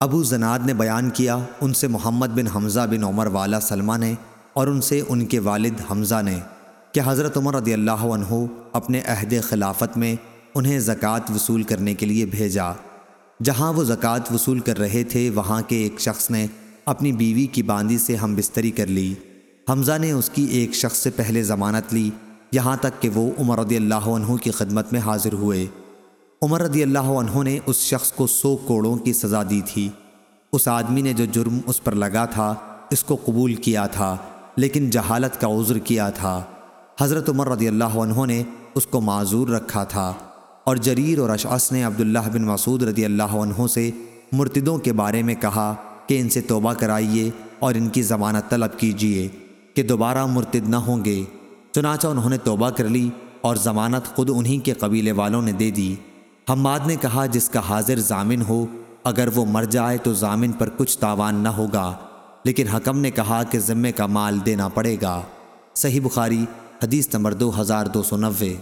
ابو زناد نے بیان کیا، ان سے محمد بن حمزہ بن عمر والا سلمہ نے اور ان سے ان کے والد حمزہ نے کہ حضرت عمر رضی اللہ عنہ اپنے عہد خلافت میں انہیں زکوٰۃ وصول کرنے کے لیے بھیجا۔ جہاں وہ زکوٰۃ وصول کر رہے تھے، وہاں کے ایک شخص نے اپنی بیوی کی باندی سے ہم بستری کر لی۔ حمزہ نے اس کی ایک شخص سے پہلے ضمانت لی، یہاں تک کہ وہ عمر رضی اللہ عنہ کی خدمت میں حاضر ہوئے۔ عمر رضی اللہ عنہ نے اس شخص کو سو کوڑوں کی سزا دی تھی۔ اس آدمی نے جو جرم اس پر لگا تھا، اس کو قبول کیا تھا، لیکن جہالت کا عذر کیا تھا۔ حضرت عمر رضی اللہ عنہ نے اس کو معذور رکھا تھا۔ اور جریر اور اشعص نے عبداللہ بن مسعود رضی اللہ عنہ سے مرتدوں کے بارے میں کہا کہ ان سے توبہ کرائیے اور ان کی ضمانت طلب کیجیے کہ دوبارہ مرتد نہ ہوں گے۔ چنانچہ انہوں نے توبہ کر لی اور ضمانت خود انہی کے قبیلے والوں نے دے دی۔ حماد نے کہا، جس کا حاضر ضامن ہو، اگر وہ مر جائے تو ضامن پر کچھ تاوان نہ ہوگا۔ لیکن حکم نے کہا کہ ذمے کا مال دینا پڑے گا۔ صحیح بخاری، حدیث نمبر دو ہزار دو سو نوے۔